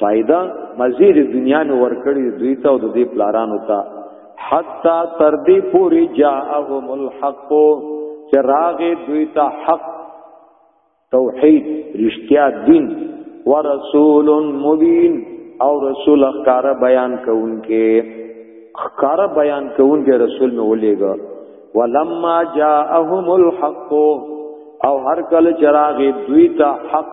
فائدہ مزید دنیا می ورکړی دوی ته او د دې پلارانو ته حتا تر دې پوری جاءهم الحق چې راغې دوی ته حق توحید رښتیا دین ورسول مبین او رسول اخکار بیان کوونکې اخکار بیان کوونکې رسول می ولېګا ولما جاءهم الحق او هر کله چراغې دوی ته حق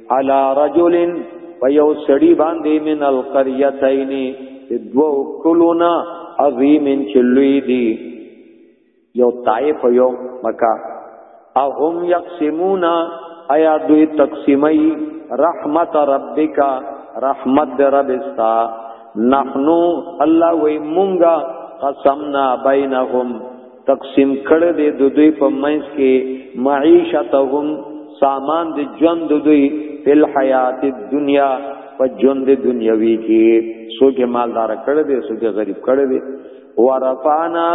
علی رجل ویو سړی باندې من القريتين دو کلونا عظیم چلوی دی یو طائف یو مکہ اهم یقسمونا ایا دوی تقسیمی رحمت ربک رحمت در رب استا نحنو الله وی مونږه قسمنا بینهم تقسیم کړه دې د دوی په منځ کې معیشتهم سامان د ژوند د دوی په حیات دنیا په ژوند د دنیوي کې سوګه مالدار کړه دې سوګه غریب کړه دې ورفانا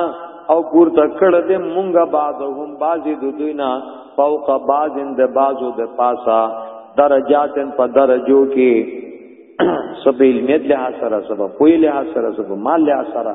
او پورته کړه دې مونږه بعضهم بعضی د دوی نه فوق بعضن د بعضو د پاسا درجاتن په درجو کې سبیل میت له سره سبب پوی له سره سبب مال له سره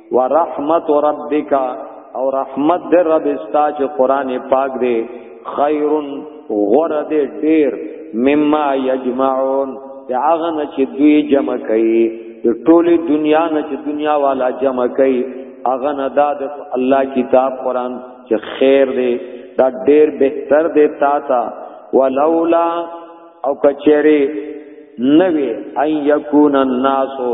ورحمت ربک او رحمت در رب استا چې قران پاک دی خیر غره دی ډیر مما یجمعون دا هغه نه چې دوی جمع کوي د ټوله دنیا نه چې دنیا والا جمع کوي هغه نه دا د الله کتاب قران چې خیر دی دا ډیر بهتر دی تا تا ولولا او کچری نوی ان یکون الناسو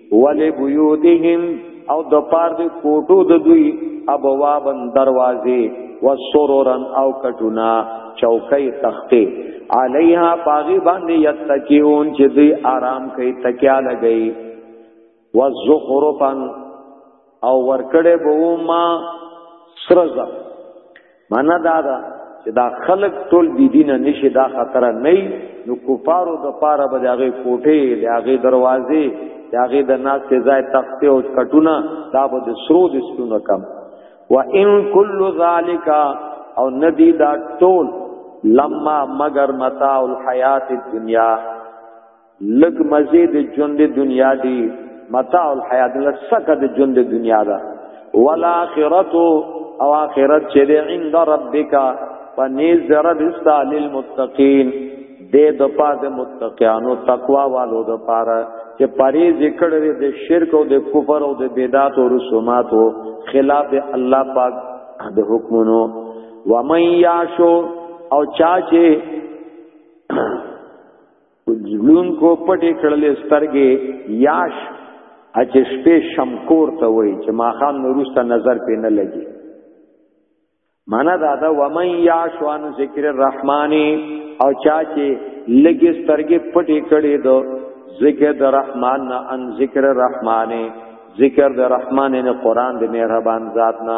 ولی بیوتهم او د پار د کوټو د دوی ابوابن دروازې وسرورن او کټونا چوکۍ تختې علیها باغی باندې یتکیون چې دوی آرام کوي تکیا لګي وزخرفن او ورکړې به ما سرزه معنا دا ده چې دا خلق ټول بی دین نشي دا خطر نه نو کفارو د پاره به دغه کوټه دغه دروازې دغه د ناس ته ځای تخته او کټونه دا به د سرو د سپونو کم و ان کل ذالک او ندی دا ټول لما مگر متاع الحیات الدنیا لګ مزه د ژوند دنیا دی متاع الحیات لسکه د ژوند دنیا دا والاخرت او اخرت چې د عند ربک پنیز درب استا للمتقین دې د پاد متقینو تقوا والو د پاره چې پری ذکر د شرک او د کفر او د بدعت او رسومات او خلاف الله پاک د حکمونو و من یاشو او چا چې ځلون کو پټې کړلې سترګې یاش اچ شپې شمکور ته وای چې ما خام نورسته نظر پې نه لګي معنا دا دا و من یاش وان ذکر الرحمن او چا چې لګې سترګې پټې کړې دو ذکر د رحمان نه ان ذکر الرحمن ذکر د رحمان نه قران د مهربان ذات نه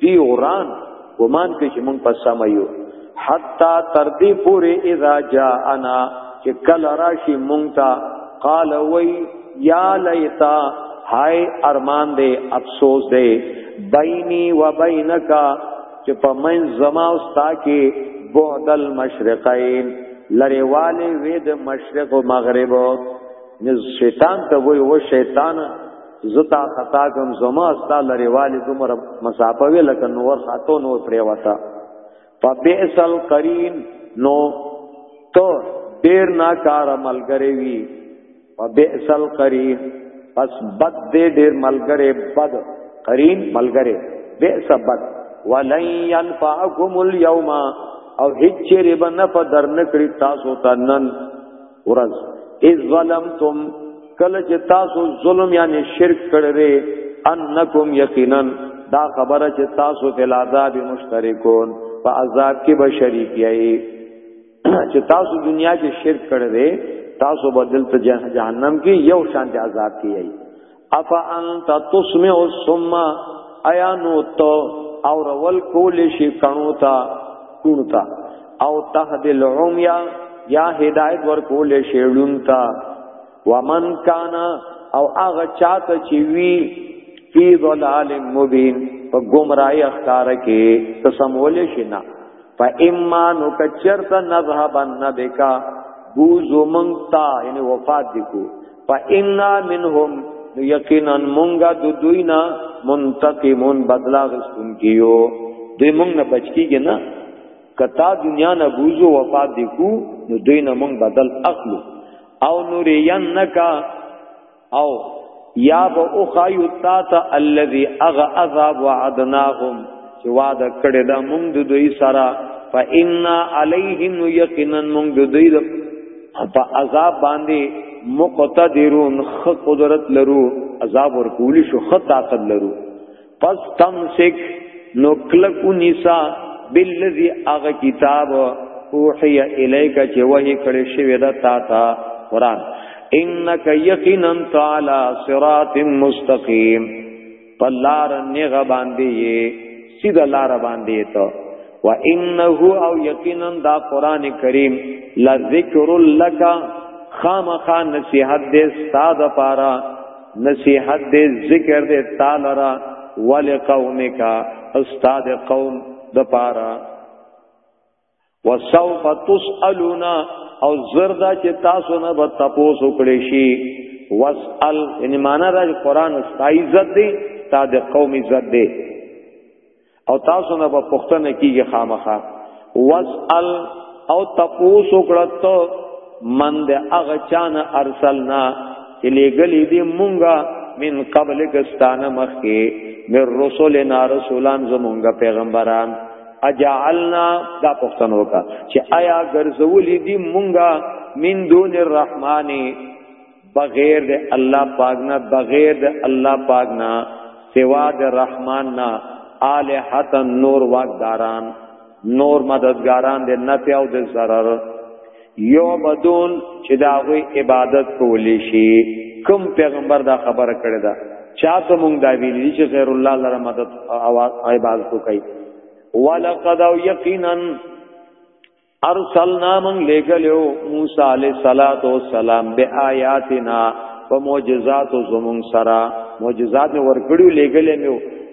دی اوران ګمان کوي چې مونږ په سم یو حتا تر دې پورې اذا جاءنا چې کله راشي مونږ ته قال وی یا لیتا هاي ارمان دې افسوس دې بیني و بینکا چې په من زما او ستا کې بعد المشرقین لری والي وې د مشرق او مغرب نو شیطان ته وای و شیطان زتا خطا کوم زما استا لري والی دومر مسافه وی لکه نور خاتو نور پریوتا فبئسل قرین نو تو ډیر ناکار ملګری وی فبئسل قرین پس بد دې ډیر ملګری بد قرین ملګری بئس بد ولن ينفعكم اليوم او هیڅ چیرې به نه په درنه کړی تاسو ته نن ورځ اذ ظلمتم کله چې تاسو ظلم یعنی شرک کړی انکم یقینا دا خبره چې تاسو په عذاب مشترکون په عذاب کې به شریک یی چې تاسو دنیا کې شرک کړی تاسو بدل ته جهنم کې یو شان عذاب کې یی افا انت تسمع الصم ایا نو تو او رول کول شي کڼو تا کونو تا او تهد العمیا یا هدایت ور کول شي لون تا ومن کان او هغه چاته چې وی فی ضلال مبین په گمراهی اختار کې ته سمول شي نه فاما نو کچرت نذهبن بک بوزو منتا یعنی وفات دکو فإنا منهم یقینا مونږه د دوی نه منتقمون بدلا غستون کیو دوی مونږ نه بچ کیږي نه کتا دنیا نه بوزو وفات دی کو نو دوی نه مونږ بدل اخلو او نورینکا او یا به او خایو تا ته الذی اغ عذاب وعدناهم چې وعده کړی دا مونږ د دوی سره فإنا علیهم یقینا مونږ د دوی په عذاب باندې مقتدرون خ قدرت لرو عذاب ورکولی شو خ طاقت لرو پس تمسک نو کلک نساء بالذي اغه کتاب اوحي اليك چې وਹੀ کړي شوی دا تا تا قران انك يقينا تعالى صراط مستقيم پلار نیغه باندې سید لار باندې ته و انه او یقینا دا قران کریم لذکر لک خامخا نصیحت دې استاد پارا نصیحت دې ذکر دې تعالی را ولقومک استاد قوم د پارا وسوف تسالون او زردا چې تاسو نه به تاسو کړی شي واسال یعنی معنا دا چې قران استای عزت دی تا د قوم عزت دی او تاسو نه به پښتنه کیږي خامخا واسال او تاسو کړت من د اغه چان ارسلنا چې لګلې دې مونږه من قبل کستانه مخکې مې رسولنا رسولان زمونږه پیغمبران اجعلنا دا پښتنو کا چې آیا ګرځولې دي مونږه من دون الرحمن بغیر د الله پاک نه بغیر د الله پاک نه سوا د رحمان نه الہات نور واقداران نور مددگاران د نفع او د ضرر یعبدون چې دا غوي عبادت کولی شي کوم پیغمبر دا خبره کړې ده چاته مونږ دا ویلي چې غیر الله لپاره مدد او عبادت کوي ولقد یقینا ارسلنا من لګلو موسی علیہ الصلات والسلام بیااتنا ومعجزات زمون سرا معجزات ورکړو لګلې مې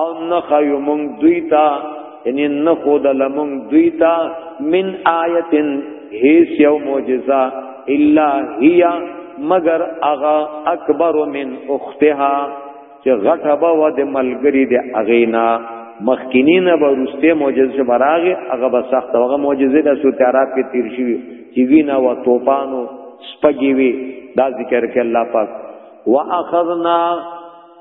او نه خیو مونږ دوی ته یعنی نه خود لمونږ دوی ته من آیتن هیڅ یو معجزه الا هی مگر اغا اکبر من اختها چې غټه به و د ملګری د اغینا مخکینین به روسته معجزه براغه هغه به سخت هغه معجزه د سورت عرب کې تیر شي چې وینا و توپانو سپګي وی دا ذکر کې الله پاک واخذنا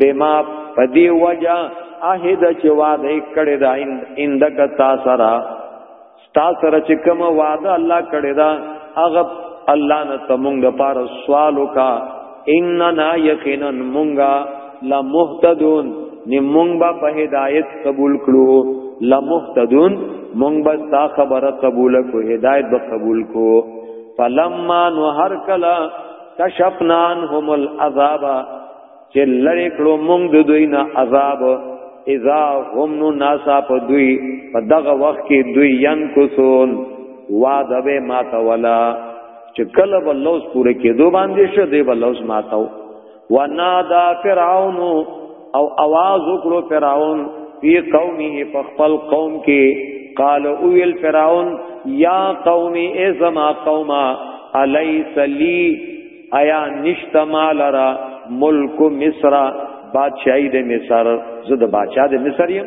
بما پدی وجا اهد چې وعده کړی دا اندک تا سرا تا سره چې کوم وعده الله کړی دا هغه الله نه تمونګ پار سوالو کا اننا یقینا مونږه لا مهتدون نمونږ با په هدایت قبول کړو لا مهتدون مونږ با تا خبره قبول کو هدایت به قبول کو فلما نو هر کلا کشفنا عنهم العذاب چې لری کړو مونږ د دوی نه عذاب اذا هم نو ناسا په دوی په دغه وخت کې دوی ین کوسون وعده به ما تولا چې کله بلوس پوره کېدو باندې شه دی بلوس ماتاو ونادا فرعون او आवाज وکړو فرعون فی قومه په خپل قوم کې قال اویل فرعون یا قوم ای زما قوما الیس لی آیا نشت مال را ملک مصر بادشاہی د مصر زه د بادشاہ د مصر یم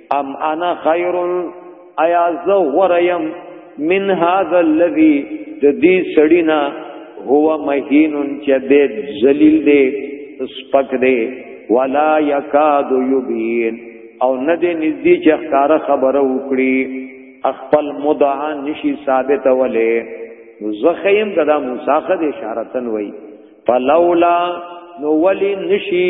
ام انا خیر ایا زه غوریم من هاذا الذی د دې سړینا هو مهین چې دې ذلیل دې سپک دې ولا یکاد یبین او نه دې نږدې چې ښکارا خبره وکړي خپل مدعا نشي ثابت ولې زخیم کدا موسی خد اشارتن وای فلولا نو ولی نشی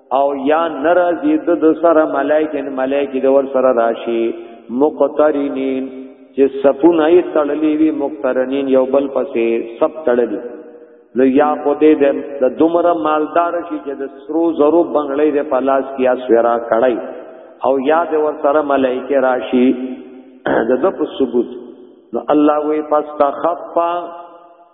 او یا نرازی د سر ملائکه ملائکه د ور سره راشي مقترنین چې سپونه یې تړلې وي مقترنین یو بل پسې سب تړلې نو یا خو دې د دومره مالدار شي چې د سرو زرو بنگلې د پلاس کیا سورا کړای او یا د ور سره ملائکه راشي د د په ثبوت نو الله وی فاستخفا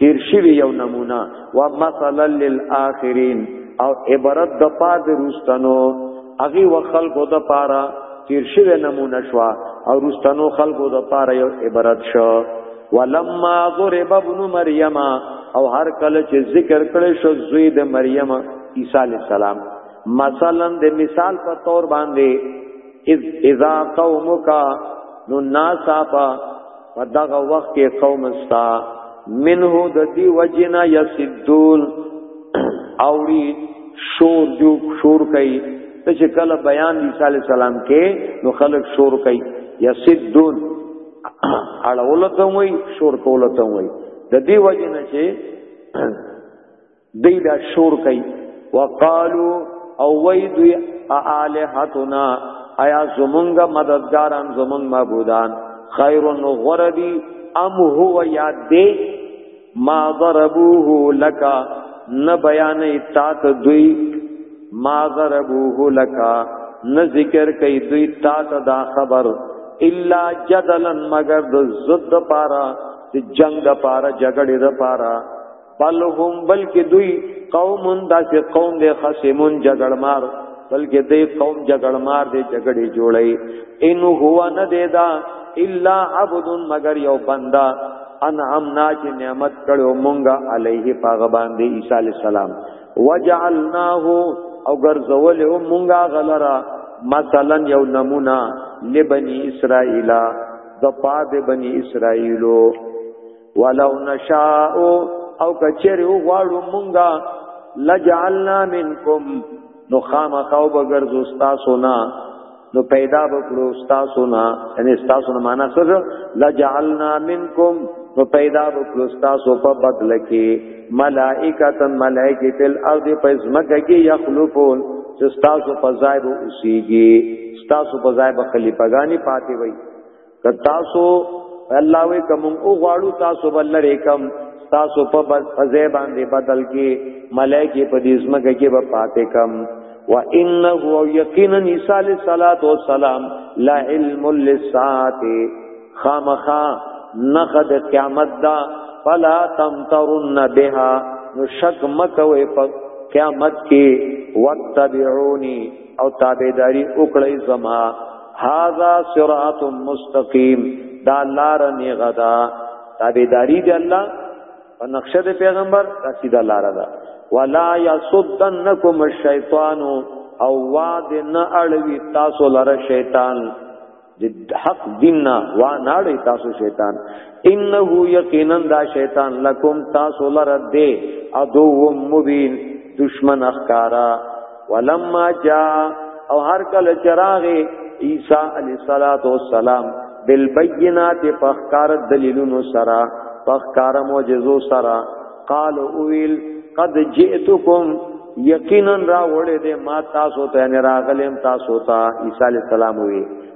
تیر شوی یو نمونه و مثلا للآخرین او عبرت د پاد روستنو اغي و خلقو د پارا تیر شوی نمونه شو او روستنو خلقو د پارا یو عبرت شو ولما ضرب ابن مریم او هر کله چې ذکر کړي شو زوی د مریم عیسی علی السلام مثلا د مثال په تور باندې اذا قومک نو ناسا په په دغه وخت کې قوم استا منه د دی وجنا یسدون اوړي شور جو شور کوي چې کله بیان دی صلی الله علیه وسلم کې نو خلق شور کوي یسدون اړولته وي شور کولته وي د دی وجنا چې دی بیا شور کوي وقالو او وی دوی الہتنا ایا زمونږ مددګاران زمونږ معبودان خیر غردی ام هو یاد دی ما ضربوه لك نه بیانې تات دوی ما ضربوه لك نه ذکر کوي دوی تات دا خبر الا جدلا مگر د زد پارا د جنگ د پارا جګړې د پارا بل هم بلکې دوی قوم داسې قوم دی خصمون جګړمار بلکې دوی قوم جګړمار دی جګړې جوړي ان هو نه دی دا الا عبد مگر یو بندا انعمنا چې نعمت کړو مونږه علیه پاغه باندې عیسی علی السلام وجعلناه او ګرځول مونږه غلرا مثلا یو نمونه لبنی اسرائیل د پاد بنی اسرائیلو ولو نشاء او کچری او غواړو مونږه لجعلنا منکم نو خامخاو بغرزو تاسو نه نو پیدا وکړو تاسو نه یعنی تاسو نه معنا څه لجعلنا منکم نو پیدا وکړو تاسو په بدل کې ملائکتن ملائکه تل ارض په زمکه کې یخلفون چې تاسو په ځای به اوسېږي تاسو په ځای به خلیفګانی پاتې وي تاسو الله وی کوم او غواړو تاسو بل لري کوم تاسو په فزه باندې بدل کې ملائکه په دې اسمګه کې به پاتې کم و انه یقینا عیسی علیہ الصلات والسلام لا علم للساعه خامخا نخد قیامت دا فلا تمترن بها نو شک مکوي په قیامت کې وتبعونی او تابعداري وکړئ زما هاذا صراط مستقیم دا لار نه غدا تابعداری دی الله په نقشه د پیغمبر رسید الله را ده ولا یصدنکم الشیطان او واد نه اړوي تاسو لره شیطان د حق دیننا وا ناړي تاسو شیطان انه یقینا دا شیطان لکم تاسو لره دی ادو مبین دشمن اخکارا ولما جا او هر کله چراغ عیسی علی صلوات و سلام بالبینات فخکار دلیلونو سرا فخکار معجزو سرا قال اویل قد جئتکم یقینا را وړې دې ما تاسو ته نه راغلم تاسو ته عیسی علی السلام وی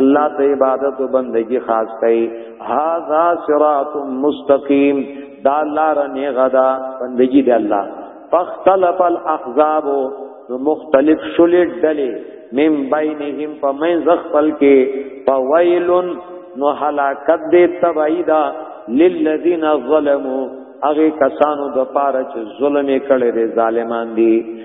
الله ته عبادت او بندگی خاص کړي هاذا صراط مستقیم دا لار نه غدا بندگی دی الله فاختلف الاحزاب نو مختلف شولې ډلې مم بینهم په مین زخپل کې فویل نو هلاکت دې تبعیدا للذین ظلموا هغه کسانو د پاره چې ظلم کړي دي ظالمان دي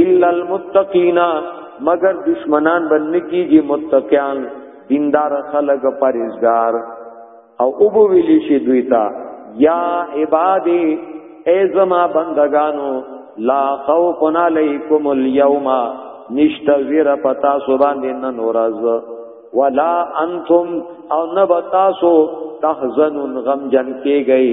الا المتقین مگر دشمنان بن کیږي متقیان دیندار خلق پرهیزګار او ابو ویلی شي دوی ته یا عبادی ای زما بندگانو لا خوف علیکم اليوم نشتا ویر پتا سو باندې نن ورځ ولا انتم او نبتاسو تحزنون غم جن کې گئی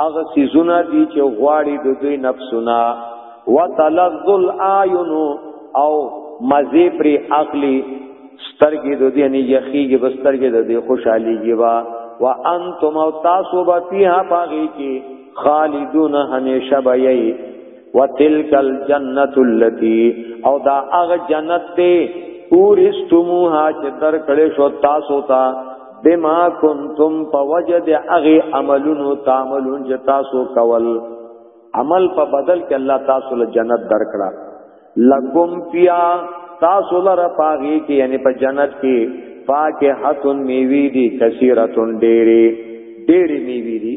هغه سيزونه دي چې غواړي د دوی نفسونه وتلذ الاعين او مزي پر عقلي سترګې د دې نه یخیږي بس سترګې د دې خوشحاليږي وا وانتم او تاسو به فيها باغی کې خالدون همیشه به یی وتلک الجنت اللتی او دا هغه جنت دی اورستموها چې در کړې شو تاسو ته بما کنتم فوجد اغه عملونو تعملون چې تاسو کول عمل په بدل کې الله تاسو له جنت درکړه لکم فیا تاسو لره پاغي کې یعنی په جنت کې فاکهتون میوی دي کثیرتون ډېری ډېری میوی دي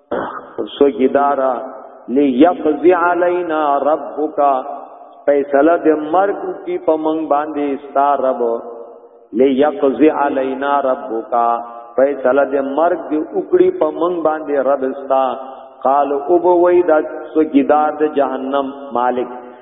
سوګیدارا لیقضی علینا ربک فیصله د مرګ کی پمن باندې ستا رب لیقضی علینا ربک فیصله د مرګ دی وکړي پمن باندې رب ستا قال او بویدا سوګیدار د جهنم مالک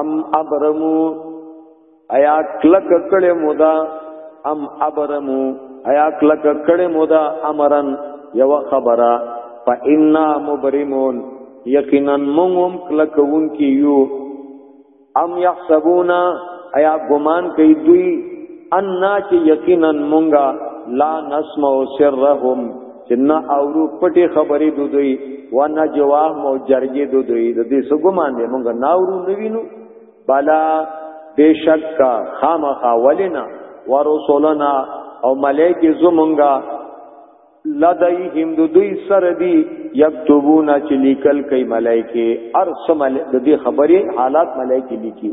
ام ابرمو ایا کلک کړه مودا ام ابرمو ایا کلک کړه مودا امرن یو خبره فإنا مبرمون یقینا موږ کلکون کیو ام یحسبون ایا ګمان کوي دوی ان چې یقینا موږ لا نسمع سرهم چې نه اورو پټي خبرې دودوي و نه جواب مو جرګې دودوي د دې سګمان دې مونږ نه اورو نه وینو بالا بشک خامخا ولنا ورسولنا او ملائکه زمونږه لدیهم د دوی سره دی یكتبون چې لیکل کوي ملائکه ارسمل د دې خبرې حالات ملائکه لیکي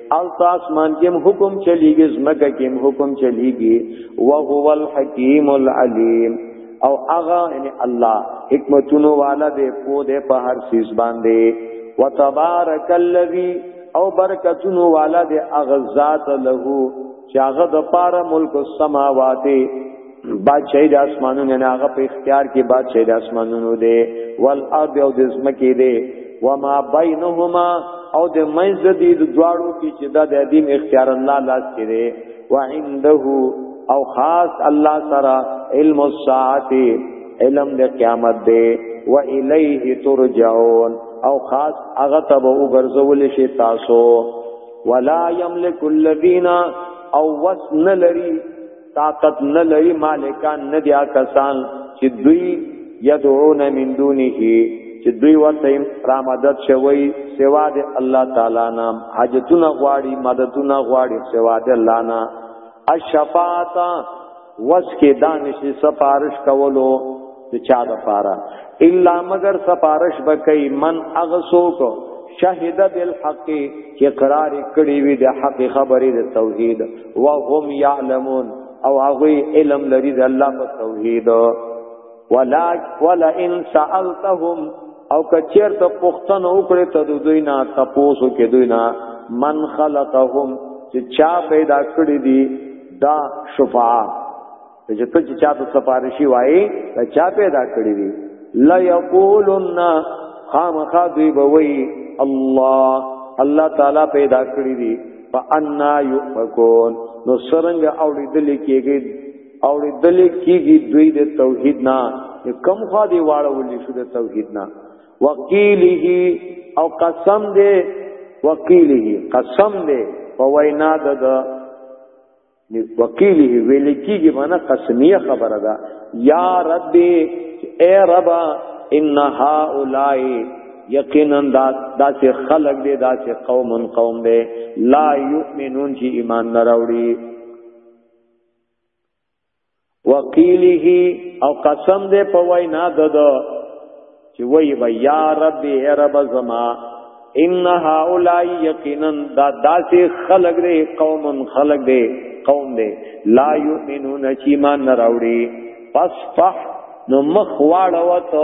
التا اسمان کې حکم چلیږي زمکه کې حکم چلیږي او هو الحکیم العلیم او اغا ان الله حکمتونو والا دې کو دې په هر چیز باندې وتبارک الذی او برکتونو والا دې اغزاد له چې هغه د پاره ملک السماوات بادشاہی د اسمانونو نه هغه په اختیار کې بادشاہی د اسمانونو دی والارض او د زمکه دی وما بینهما او د منځ د دې دواړو کې چې دا د دین اختیار الله لاس کې دی وعنده او خاص الله سره علم الساعه علم د قیامت دی و الیه ترجعون او خاص هغه ته وګرځول شي تاسو ولا یملک الذین او وس نه لري طاقت نه لري مالکان نه دي کسان چې دوی یدعون من دونه چې دوی ورته را مدد شوی سوا د الله تعالی نام حاجتونه غواړي مددونه غواړي سوا د الله نه الشفاعت وس کې دانش سفارش کولو د چا د پاره الا مگر سفارش بکئی من اغسو کو شهد بالحق چې قرار کړی وي د حق خبرې د توحید او هم یعلمون او هغه علم لري د الله په توحید ولا ولا ان سالتهم او کچیر ته پختن وکړي ته دوی نه تپوسو کې دوی نه من خلقهم چې چا پیدا کړی دي دا شفاعه چې ته چې چا ته سفارشي وایي دا چا پیدا کړی دي لا یقولن خامخا دوی بوي الله الله تعالی پیدا کړی دي فانا یؤفکون نو سرنګ اوړي دل کېږي او دل کیږي دوی د توحید نه کم خوا دی واړول شو د توحید نه وقیله او قسم دی وقیله قسم دی په وینا د وقیله ویل کیږي معنا قسمیه خبره ده یا رب اے رب ان هؤلاء یقینا دا داسې خلق دی داسې قوم قوم دی لا یؤمنون چې ایمان نه راوړي وقیله او قسم دې په وینا ددو چې وای وای یا رب ای رب زما ان هؤلاء یقینا دا داسې خلق دې قوم خلق دې قوم دې لا یؤمنون چې ایمان نه راوړي فاصفح نو مخ واړوت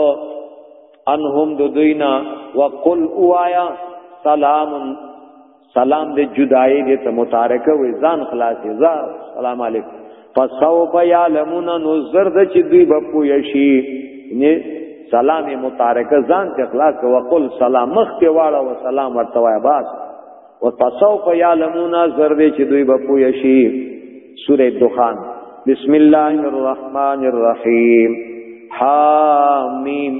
انهم دو دوینا وقل اوایا سلام سلام دې جدای دې ته متارکه وې ځان خلاصې ځا سلام علیکم فسوف یعلمون نذر د چې دوی به پوه شي نه سلام متارکه ځان ته اخلاص او قل سلام مخ ته واړه او سلام ورته وای باس او فسوف یعلمون نذر دې چې دوی به پوه شي سوره دخان بسم الله الرحمن الرحیم حامیم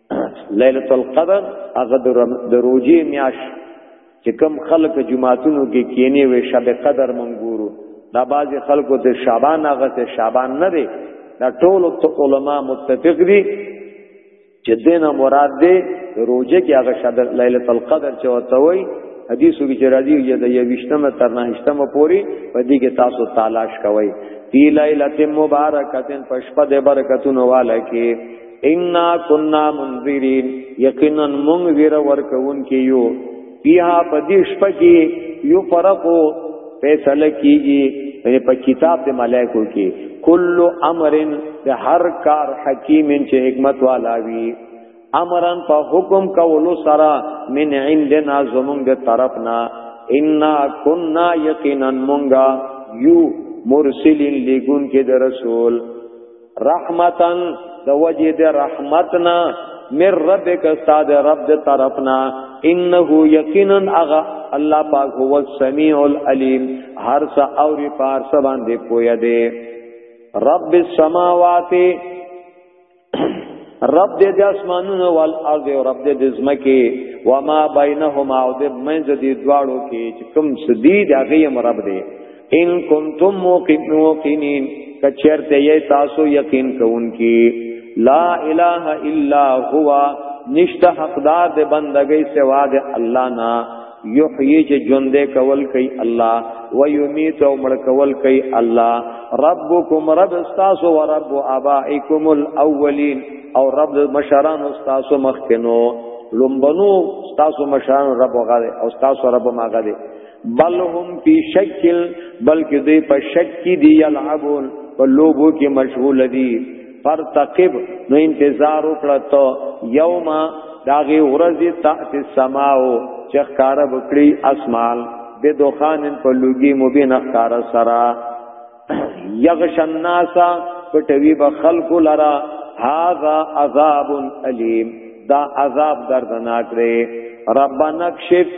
ليله القدر هغه د روزي میاش چې کم خلک جمعاتونو کې کینې وي شب قدر منګورو دا بعضی خلکو ته شعبان هغه ته شعبان نه دی دا ټول علماء متفق دي چې دینه مراد دی روزه کې هغه شب ليله القدر چې وته وي حدیثو کې راځي چې د یوشتمه تر نهشتمه پوري په دې کې تاسو تلاش کوئ فی ليله مبارکه فشفد برکتون والکه ان كنا منذرين یقینا مونږ ویره ورکون کیو فیها پدیش پکی یو فرقو فیصله کیږي یعنی په کتاب د ملائکو کې کل امرن د هر کار حکیم چې حکمت والا وي امرن په حکم کولو سره من عندنا زمونږ د طرفنا ان كنا یقینا مونږه یو مرسلین لګون کې د رسول رحمتن د وجه د رحمتنا مر ربک استاد رب د طرفنا انه یقینا اغا الله پاک هو السمیع العلیم هر څه او ری پار څه باندې پوی دی رب السماوات رب دې د اسمانونو وال ارض او رب دې د زمکه و ما بینهما او دې منځ دې دواړو کې چې کوم سدي دغه رب دې ان کنتم موقنین کچرته یې تاسو یقین کوونکی لا اله الا هو نشته حقدار د بندګۍ سوا د الله نه یحیی چې ژوند کول کوي الله و یمیت او مړ کول کوي الله ربکم رب استاس و رب ابائکم الاولین او رب مشران استاس مخکنو لومبنو استاس مشران رب غره او استاس رب ما غره بل هم فی شکل بلکې دوی په شک کې دی یلعبون په لوبو کې مشغول دي فرتقب نو انتظار وکړه ته یوم داغه ورځ تات السماو چې ښکار وکړي اسمان به دوخان په لوګي مبین ښکار سرا یغش الناس پټوي به خلق لرا هاذا عذاب الیم دا عذاب دردناک دی ربنا کشف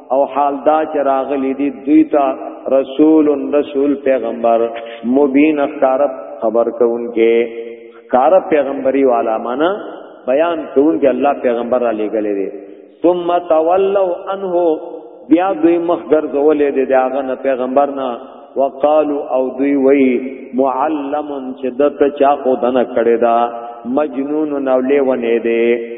او حال دا چې راغلی دی دوی ته رسول رسول پیغمبر مبین اختار خبر کوونکې کار پیغمبري والا معنا بیان کوونکې الله پیغمبر را لېګلې دي ثم تولوا عنه بیا دوی مخ ګرځولې دي داغه نه پیغمبر نه وقالو او دوی وی معلم چې دته چا خو دنه کړي دا مجنون نو لې ونې دي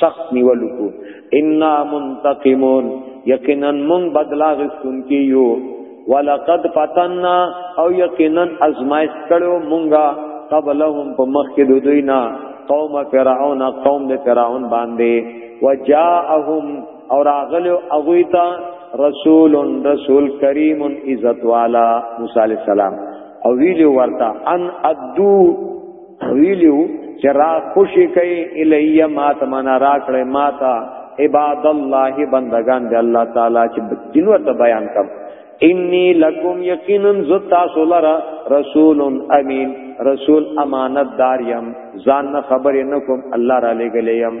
سخت نیول کو انا منتقمون یقینا من بدلا غستون کیو ولقد فتننا او یقینا ازمایش کړو مونږه قبلهم په مخ کې د دوی نه قوم فرعون قوم د فرعون باندې وجاءهم او راغلو اغوی ته رسول رسول کریم عزت والا موسی علیہ السلام او ویلو ورته ان ادو ویلو چې را خوشی کوي الیا ما تمنا را کړې ما تا عباد الله بندگان دی الله تعالی چې دینو ته بیان کړم انی لکم یقینا زتا سولرا رسول امین رسول امانت دار یم ځان خبرې نکوم الله را لګلې یم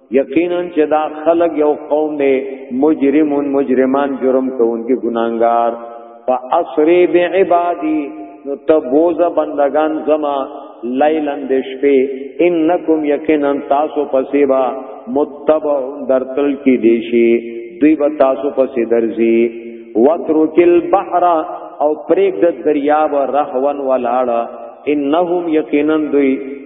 یقینا چې دا خلق یو قوم دی مجرمون مجرمان جرم کوونکي ګناګار فاسری بعبادی نو تبوز بندگان زما لیلن د شپې انکم یقینا تاسو پسیبا متبع درتل کی دیشی دوی به تاسو پسې درځي وترکل بحر او پریک د دریاب رهون ولاړه انهم یقینا دوی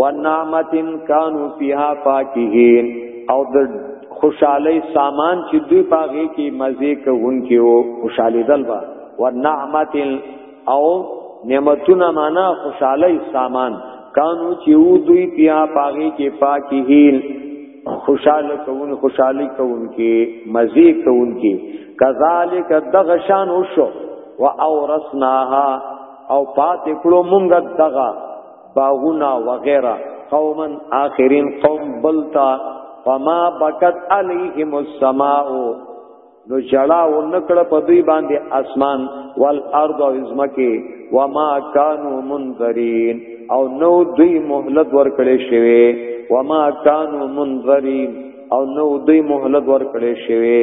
ونعمتن کانو فیها فاکهین او د خوشحالی سامان چې دوی پاغه کې مزه کوونکی او خوشحالی دلبا ونعمتن او نعمتونه معنا خوشحالی سامان کانو چې و دوی پیا پاغي کې پاکي هیل خوشاله کون خوشحالي کون کې مزي کون کې کذالک دغشان وشو واورثناها او پات کړو مونږ دغه باغونا وغیرہ قوما آخرین قوم بلتا فما بکت علیهم السماء نو جړا و نکړه په دوی باندې اسمان والارض او ازمکه وما كانوا منذرين او نو دوی مهلت ورکړې شوی وما كانوا منذرين او نو دوی مهلت ورکړې شوی